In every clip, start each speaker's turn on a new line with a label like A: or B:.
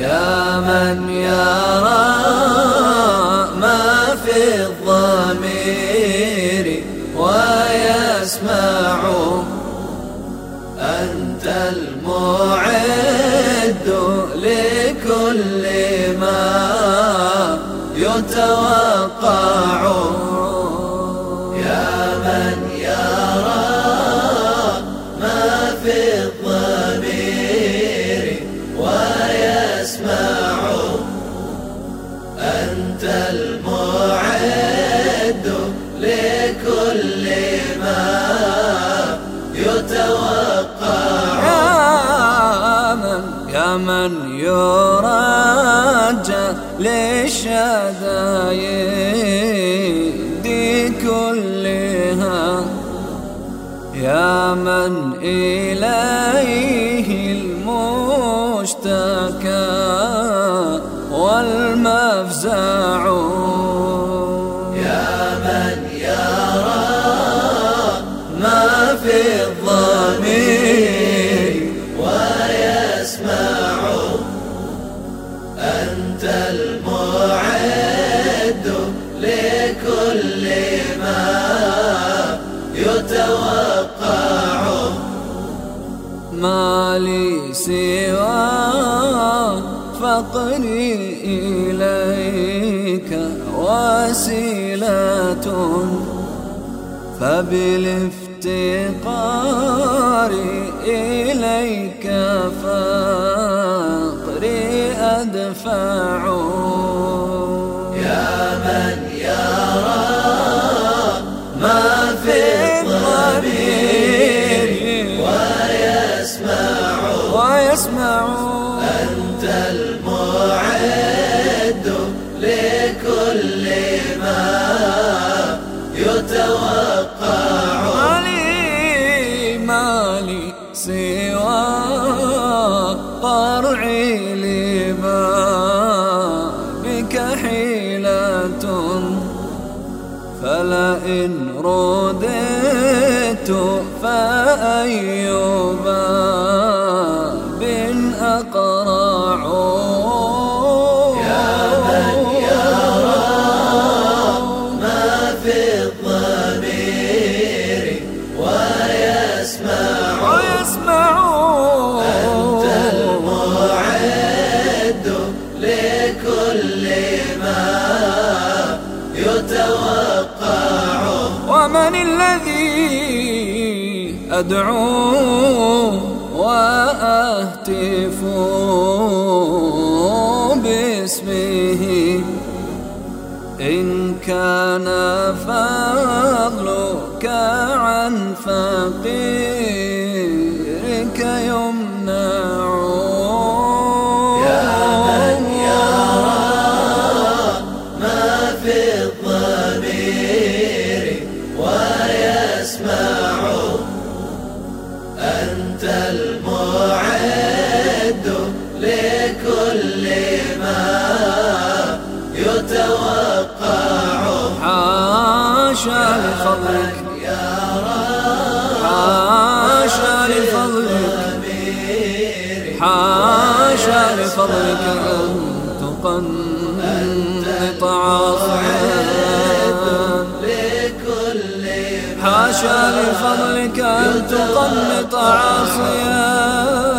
A: يا من يرى ما في الضمير ويسمع أنت المعد لكل ما يتوقع. من يرجى للشدايد كلها. يا من إليه المشتكى والمفزع.
B: لكل ما يتوقع.
A: ما لي سوى فقري إليك وسيلة. فبالافتقار إليك فقري أدفع.
B: ويسمع
A: ويسمع
B: أنت المعد لكل ما يتوقع.
A: مالي مالي سوى قرعي لما بك حيلة. فلئن رددت فأي ومن الذي أدعو وأهتف باسمه. إن كان فضلك عن فقيرك
B: يتوقع
A: حاشا لفضلك. حاشا لفضلك. حاشا لفضلك أن تقنط عاصيا. حاشا لفضلك أن تقنط عاصيا.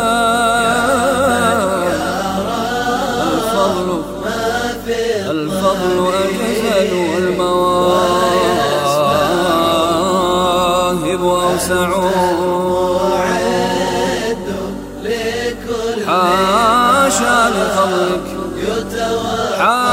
A: والمواهب وأوسع حاشا لخلق حاشا